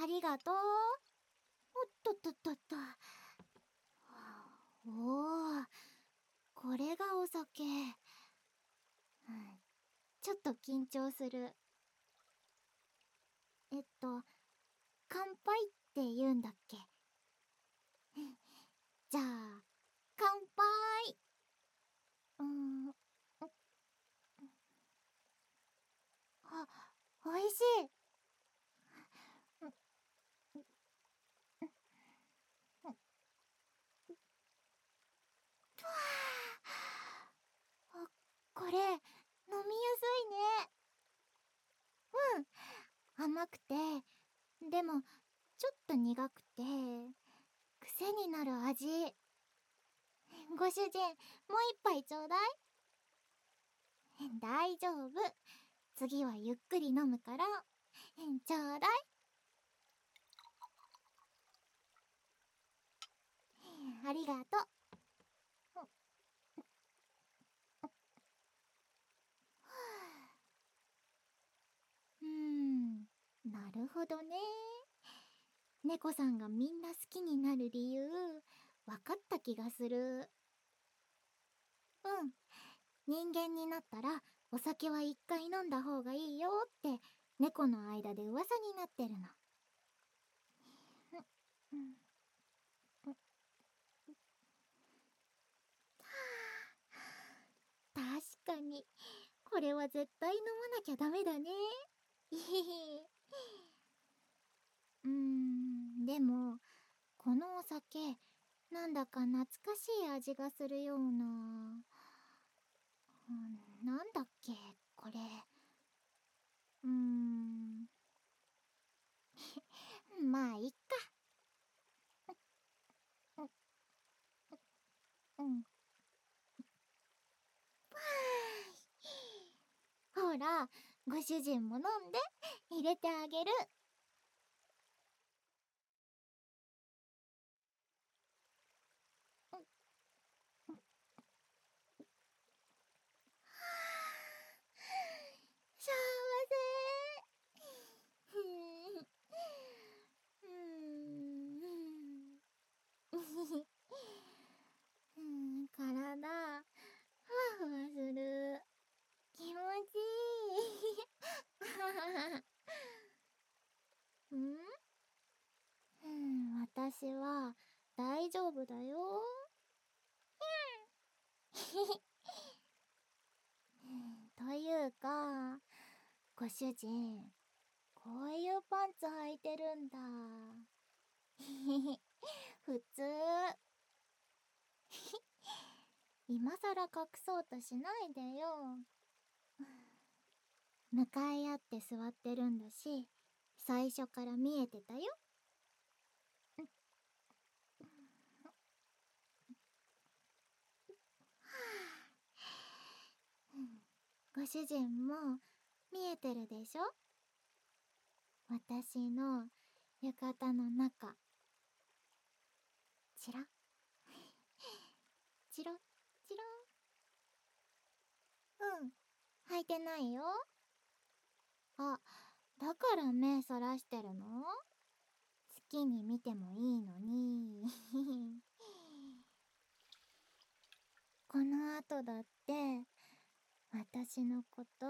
ありがとう。おっとっとっとっと。おお、これがお酒。うん、ちょっと緊張する。えっと、乾杯って言うんだっけ じゃあ、乾杯うん。あ、おいしい。これ、飲みやすいね。うん。甘くて、でも、ちょっと苦くて、癖になる味。ご主人、もう一杯ちょうだい大丈夫。次はゆっくり飲むから、ちょうだい。ありがとう。うん、なるほどね。猫さんがみんな好きになる理由、分かった気がする。うん。人間になったら、お酒は一回飲んだ方がいいよって、猫の間で噂になってるの。確かに、これは絶対飲まなきゃダメだね。うーん、でも、このお酒、なんだか懐かしい味がするような。うん、なんだっけ、これ。うーん。まあ、いっか。うん。ほら、ご主人も飲んで、入れてあげる。幸せうん、体、ふわふわする。気持ちいい。んうん、私は大丈夫だよ。というか、主人、こういうパンツ履いてるんだ。普通。今さら隠そうとしないでよ。向かい合って座ってるんだし、最初から見えてたよ。ご主人も見えてるでしょ？私の浴衣の中。チラ。チロ、チロ？うん、履いてないよ。あ、だから目そらしてるの？好きに見てもいいのに。この後だって、私のこと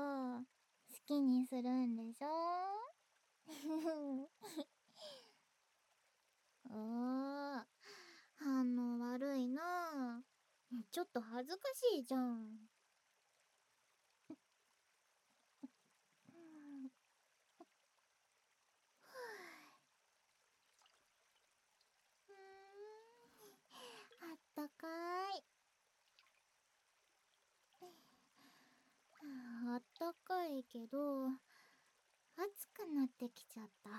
きにするんでしょ？おー、反応悪いなちょっと恥ずかしいじゃん。あったかい。あったかいけど、暑くなってきちゃった。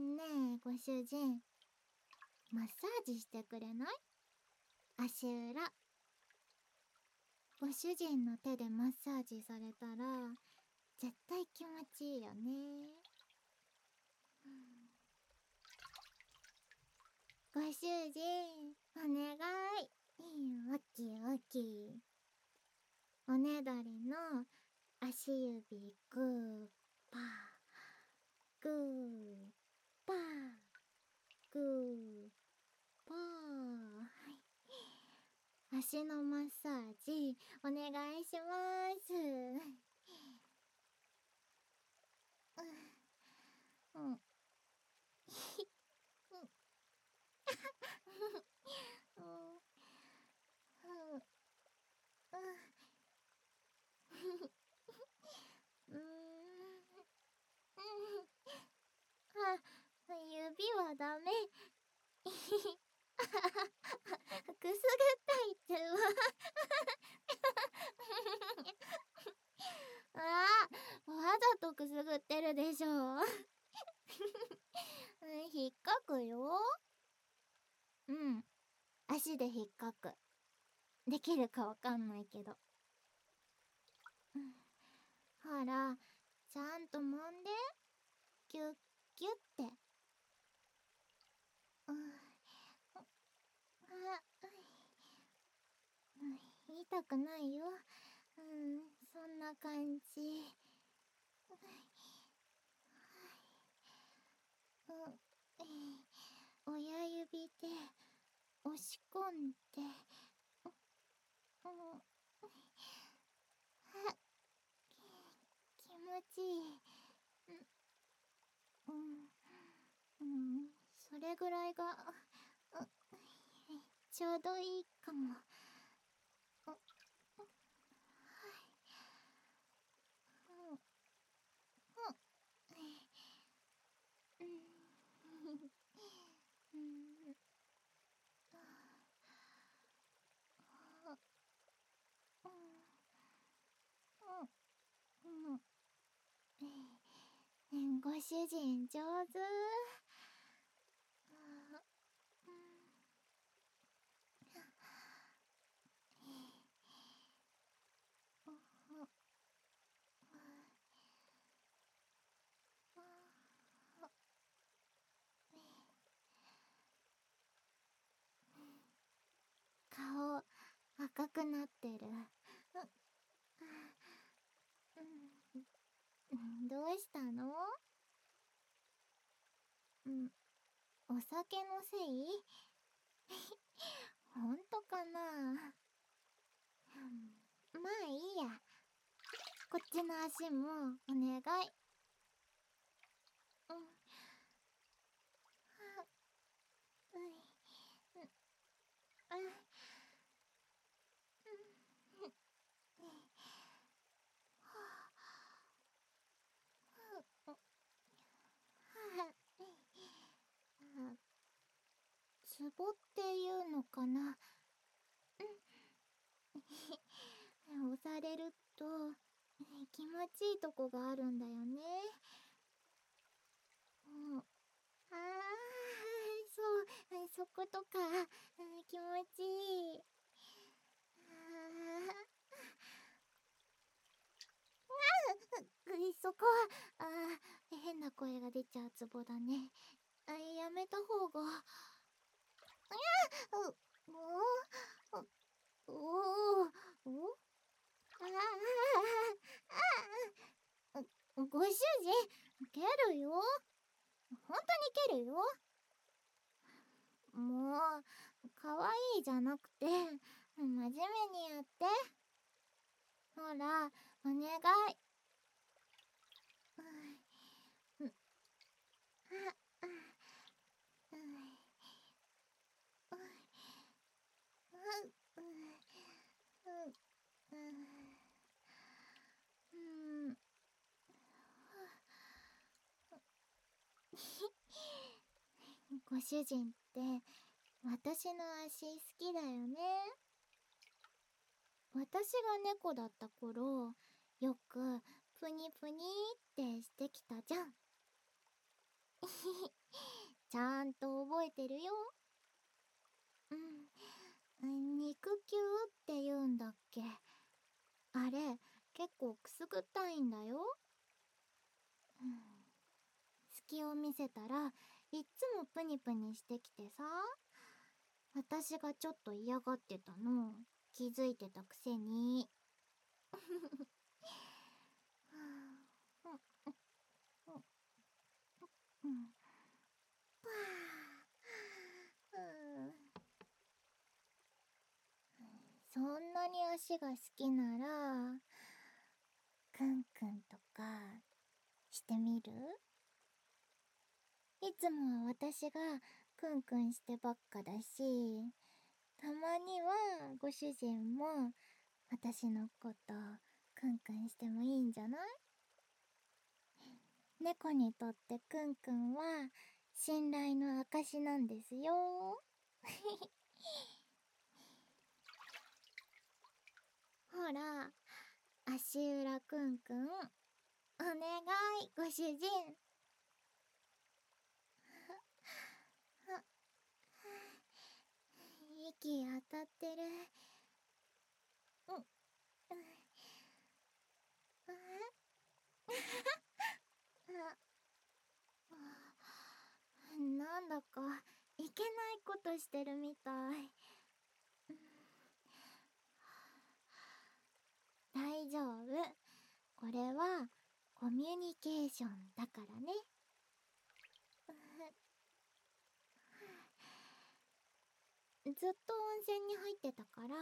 ねえ、ご主人。マッサージしてくれない？足裏。ご主人の手でマッサージされたら、絶対気持ちいいよね。ご主人、お願い。オッケーオッケー。おねだりの足指グーパーグーパーグーパー足のマッサージお願いしますうんうんあ、指はダメ。くすぐったいってば。ああ、わざとくすぐってるでしょ。引っかくよ。うん。足で引っかく。できるかわかんないけど。ほら、ちゃんと揉んで。ギュッギュッて。うん。あ、痛くないよ。うん、そんな感じ。うん、親指で押し込んで、うん、気持ちいい。うん、うん、それぐらいが、ちょうどいいかも。ご主人上手。顔赤くなってる。どうしたの？ん、お酒のせい？ほんとかな？まあいいや。こっちの足もお願い。うん。はうい。うん。ボっていうのかなうん 押されると気持ちいいとこがあるんだよね。うん、ああ、そう、そことか、気持ちいい。あそこは、あ変な声が出ちゃうツボだね。あやめた方が。やおおおあご主人。蹴るよ本当に蹴るよもうかわいいじゃなくて真面目にやってほらお願いうんあご主人って私の足好きだよね。私が猫だった頃よくプニプニってしてきたじゃん。ちゃんと覚えてるよ。うん。肉球って言うんだっけ。あれ結構くすぐったいんだよ、うん、隙を見せたらいっつもプニプニしてきてさ私がちょっと嫌がってたの。気づいてたくせに。そん。なに足が好きならくん。くん。とかしてみるいつもは私がくんくんしてばっかだしたまにはご主人も私のことくんくんしてもいいんじゃない？猫にとってくんくんは信頼の証なんですよ。ほら足裏くんくんお願いご主人。息当たってる。うん。うん。なんだかいけないことしてるみたい。大丈夫。これはコミュニケーションだからね。ずっと温泉に入ってたから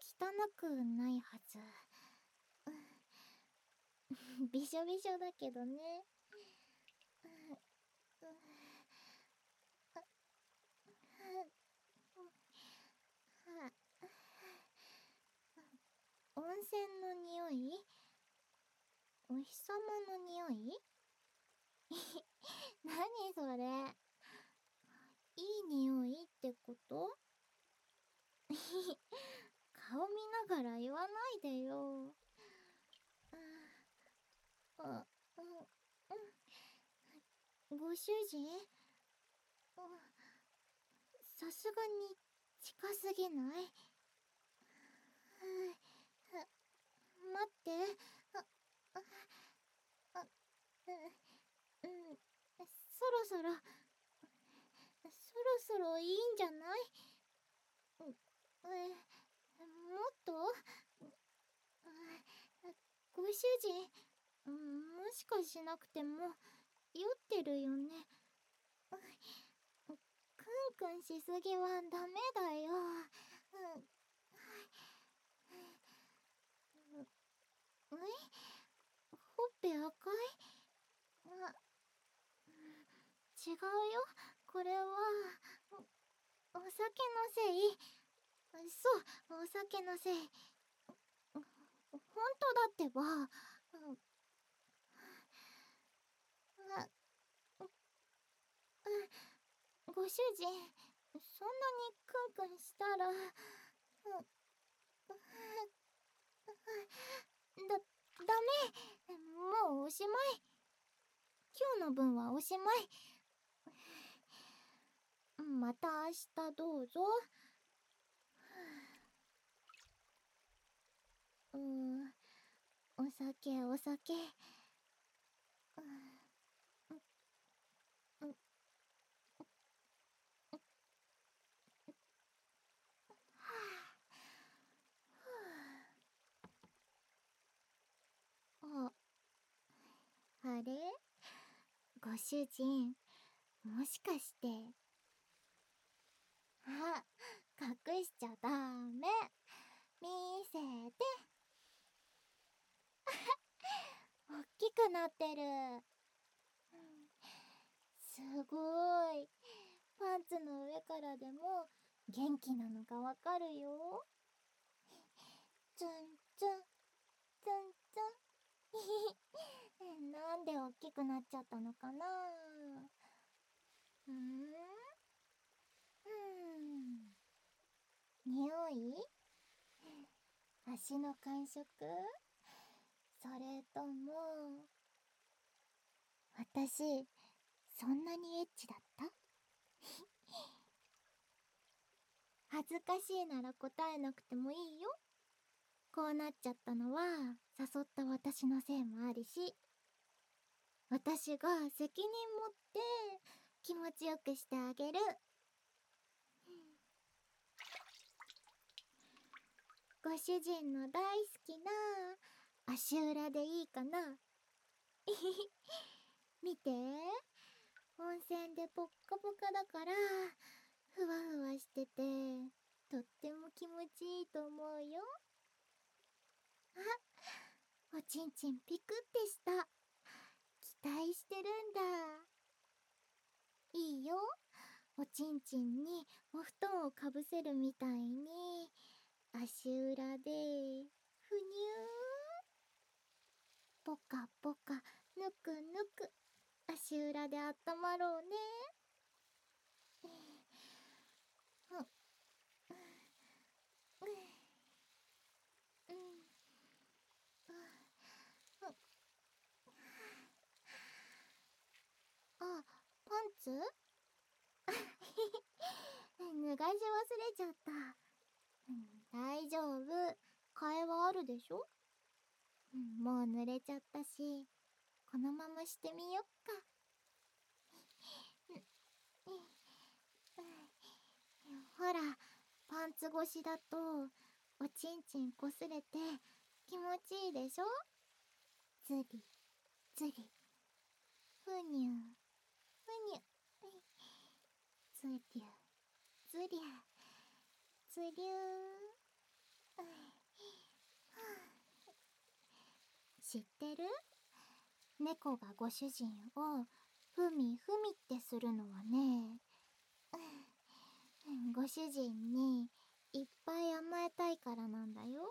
汚くないはず。びしょびしょだけどね。温泉の匂いお日様の匂い何それいい匂いってこと？顔見ながら言わないでよ。あ、うん、うん。ご主人？さすがに近すぎない？待って。あ、あ、うん、そろそろ、そろそろいいんじゃない？え、もっと？ご主人、もしかしなくても、酔ってるよね。クンクンしすぎはダメだよ。え？ほっぺ赤い？あ違うよ。これはお酒のせい。そう。お酒のせい本当だってばご主人。そん。なにクンクンしたらだ、ダメ。もうおしまい。今日の分はおしまい。また明日どうぞ。うんお酒お酒。うんあれ？ご主人もしかして。あ隠しちゃダメ。見せて。おっきくなってる。すごい。パンツの上からでも元気なのがわかるよ。ツンツン。ツンツン。なんで大きくなっちゃったのかな。うんうん匂い足の感触？それとも私そんなにエッチだった？恥ずかしいなら答えなくてもいいよ。こうなっちゃったのは誘った私のせいもあるし私が責任持って気持ちよくしてあげる。ご主人の大好きな足裏でいいかな？見て。温泉でポッカポカだからふわふわしててとっても気持ちいいと思うよ。あおちんちんピクってした。期待してるんだ。いいよ。おちんちんにお布団をかぶせるみたいに。足裏でふにゅー。ポカポカぬくぬく足裏であったまろうね。あパンツ？脱がし忘れちゃった、大丈夫。替えはあるでしょ、うん、もう濡れちゃったしこのまましてみよっか。ほらパンツ越しだとおちんちんこすれて気持ちいいでしょ？ずりずりふにゅふにゅつりゅつりゅつりゅ知ってる？猫がご主人をふみふみってするのはねご主人にいっぱい甘えたいからなんだよ。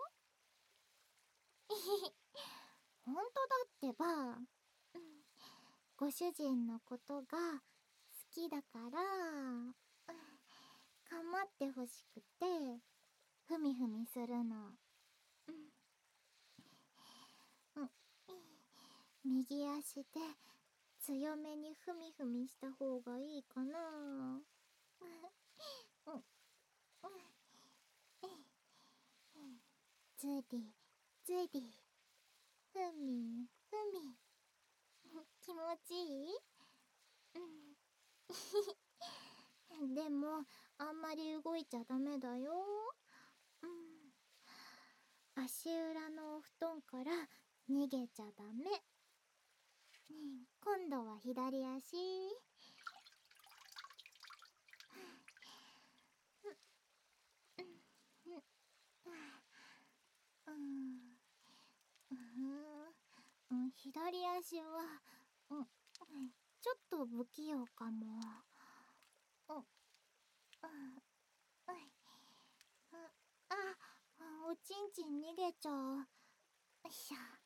本当だってばご主人のことが好きだからかまってほしくてふみふみするの。右足で強めにふみふみした方がいいかな。ずりずりふみふみ気持ちいいでもあんまり動いちゃダメだよ、うん、足裏のお布団から逃げちゃダメ。今度は左足、左足は、うん、ちょっと不器用かも。うん、あ、おちん。ちん。逃げちゃう。よいしょ。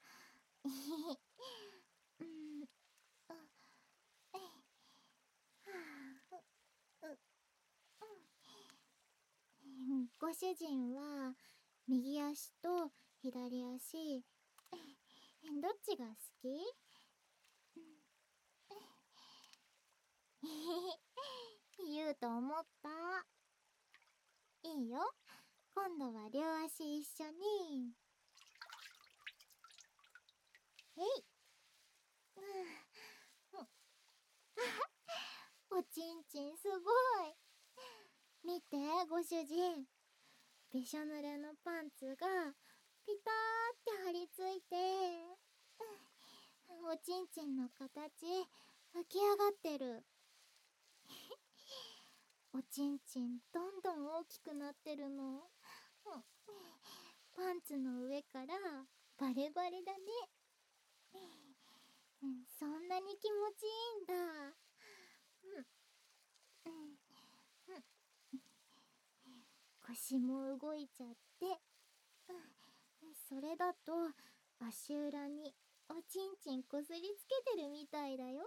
ご主人は右足と左足。どっちが好き？言うと思った。いいよ。今度は両足一緒に。えい。おちんちんすごい。見てご主人。びしょ濡れのパンツがピターって張り付いて おちんちんの形浮き上がってる。おちんちんどんどん大きくなってるの。パンツの上からバレバレだね。そんなに気持ちいいんだ。腰も動いちゃって、それだと足裏におちんちんこすりつけてるみたいだよ。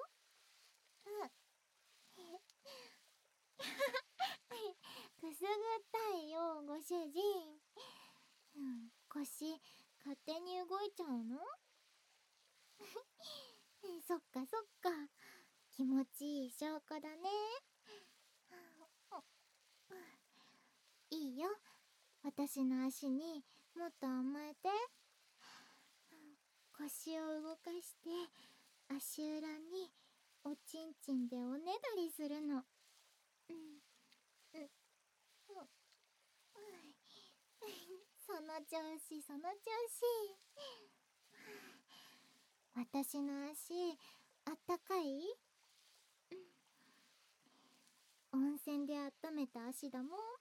くすぐったいよご主人、うん、腰勝手に動いちゃうの？そっかそっか。気持ちいい証拠だね。いいよ。私の足にもっと甘えて。腰を動かして足裏におちんちんでおねだりするの。うん。うん。その調子その調子。私の足あったかい？温泉で温めた足だもん。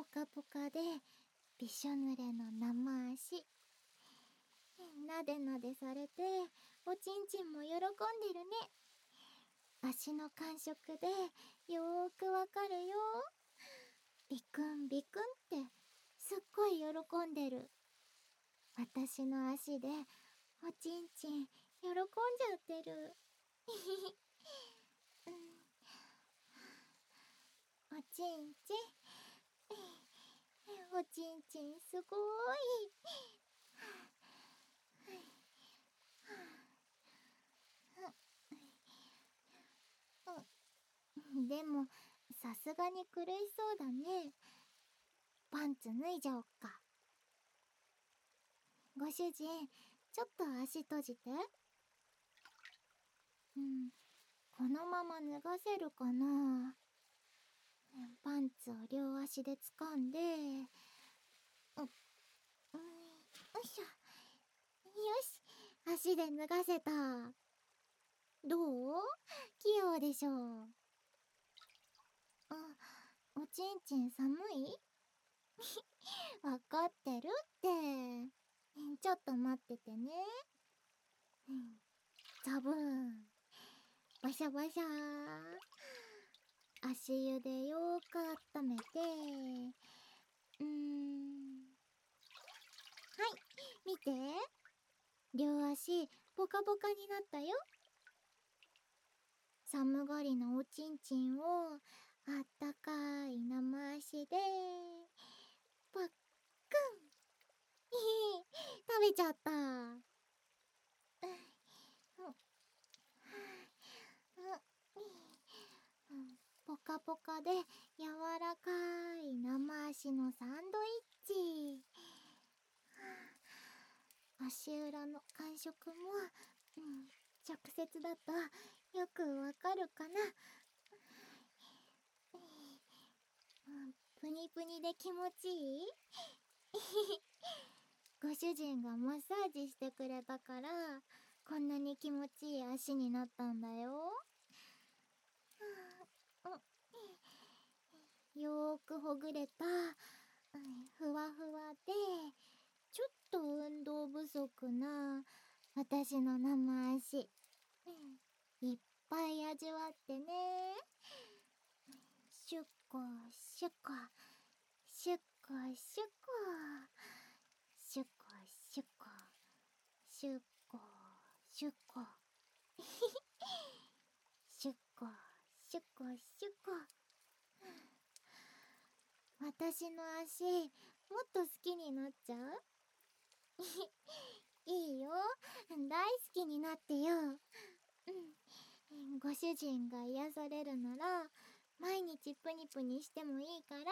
ポカポカでびしょ濡れの生足。なでなでされておちんちんも喜んでるね。足の感触でよーくわかるよ。ビクンビクンってすっごい喜んでる。私の足でおちんちん喜んじゃってる。おちんちん。おちんちんすごい。でもさすがに苦しそうだね。パンツ脱いじゃおっか。ご主人ちょっと足閉じて。うんこのまま脱がせるかな。パンツを両足で掴んでう、うん、よいしょ。よし。足で脱がせた。どう？器用でしょう。あおちんちん寒い？わかってるって。ちょっと待っててね。ザブーン。バシャバシャ足湯でよーく温めて。うーん。はい見て。両足ポカポカになったよ。寒がりのおちんちんをあったかい生足でパックン。食べちゃった。ポカポカで柔らかい生足のサンドイッチ。足裏の感触も、うん、直接だとよくわかるかな。プニプニで気持ちいい？ご主人がマッサージしてくれたからこんなに気持ちいい足になったんだよ。よーくほぐれた。ふわふわでちょっと運動不足な私の生足。いっぱい味わってね。シュッコシュッコシュッコシュッコシュッコシュッコシュッコシュッコシュッコシュッコシュコ。私の足もっと好きになっちゃう？いいよ。大好きになってよ、うん、ご主人が癒されるなら毎日プニプニしてもいいから、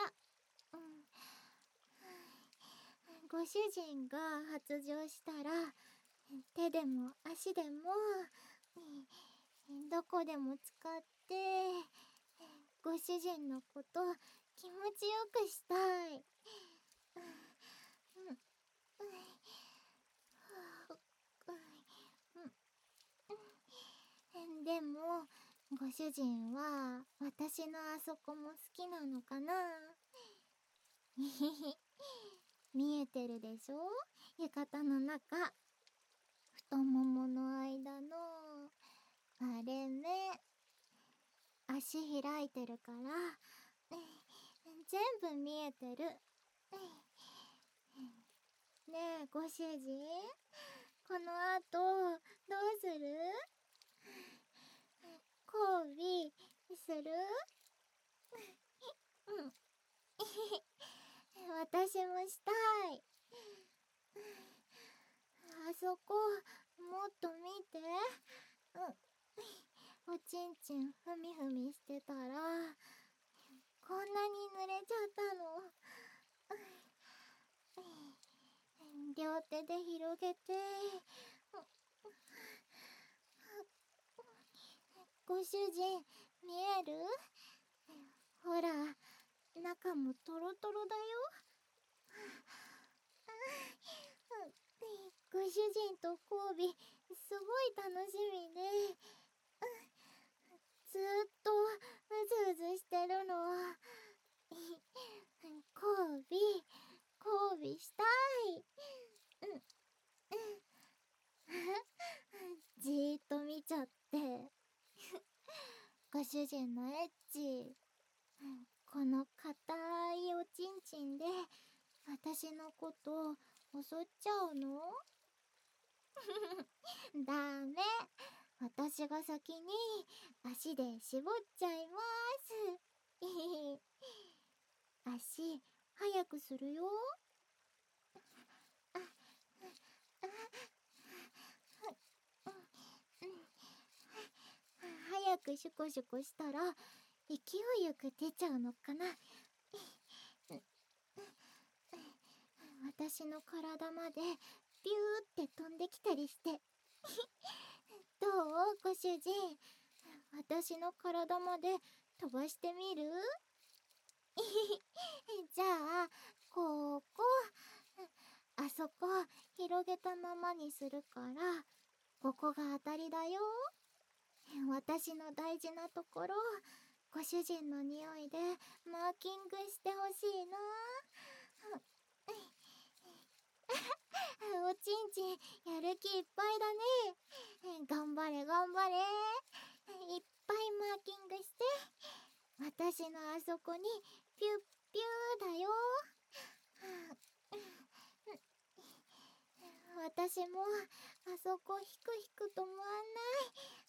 うん、ご主人が発情したら手でも足でもどこでも使ってご主人のこと気持ちよくしたい。でもご主人は私のあそこも好きなのかな？見えてるでしょ？浴衣の中。太ももの間の。あれね足開いてるから全部見えてる。ねえ、ご主人この後、どうする？交尾する？うん。私もしたい。あそこ、もっと見て。うん。おちんちんふみふみしてたら、こんなに濡れちゃったの。両手で広げて。ご主人、見える？ほら、中もトロトロだよ。ご主人と交尾、すごい楽しみで、ずっとうずうずしてるの。交尾、交尾したい。じーっと見ちゃって。ご主人のエッチ。この硬いおちんちんで私のこと襲っちゃうの？ダメ私が先に足で絞っちゃいます。足早くするよ。早くシュコシュコしたら勢いよく出ちゃうのかな。私の体までピューって飛んできたりして。う？ご主人。私の体まで飛ばしてみる？じゃあここ。あそこ広げたままにするからここが当たりだよ。私の大事なところご主人の匂いでマーキングしてほしいな。おちんちんやる気いっぱいだね。頑張れ頑張れ。いっぱいマーキングして私のあそこにピュッピューだよ。私もあそこひくひく止まんない、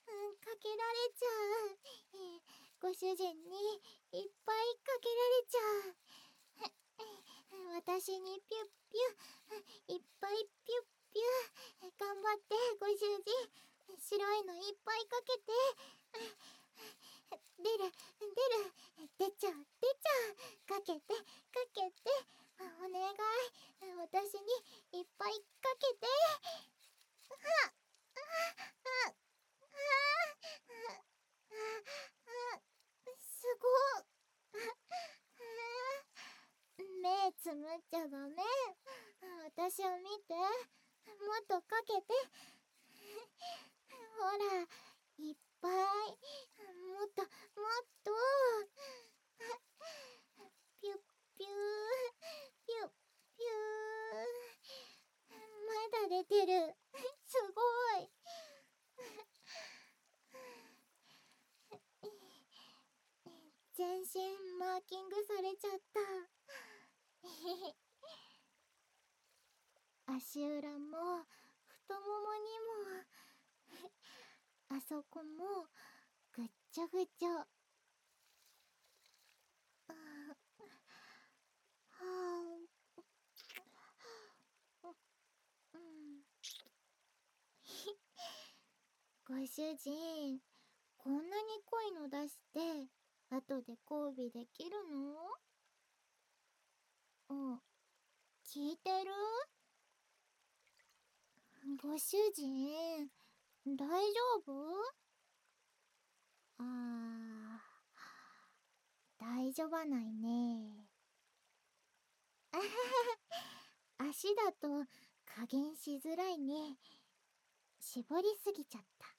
うん、かけられちゃう。ご主人にいっぱいかけられちゃう。私にピュッピュ、いっぱいピュッピュ、頑張ってご主人、白いのいっぱいかけて、出る、出る、出ちゃう、出ちゃう、かけて、かけて、お願い、私にいっぱいかけて、はっ、はっ、はっ、すご目つむっちゃダメ私を見てもっとかけてほらいっぱいもっともっとピュッピューピュッピューまだ出てるすごい全身マーキングされちゃった足裏も太ももにもあそこもぐっちゃぐちゃはあうん。ご主人こんなに濃いの出して後で交尾できるの？うん。聞いてる？ご主人大丈夫？あー大丈夫ないね。あはは足だと加減しづらいね。絞りすぎちゃった。